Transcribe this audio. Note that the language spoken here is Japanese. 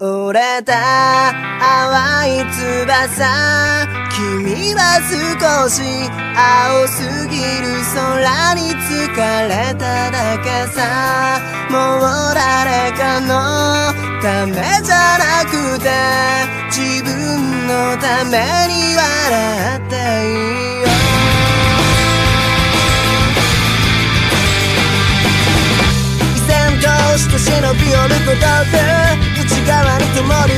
折れた淡い翼。君は少し青すぎる空に疲れただけさ。もう誰かのためじゃなくて自分のために笑っていいよ依然として忍び寄ることでが悪くもり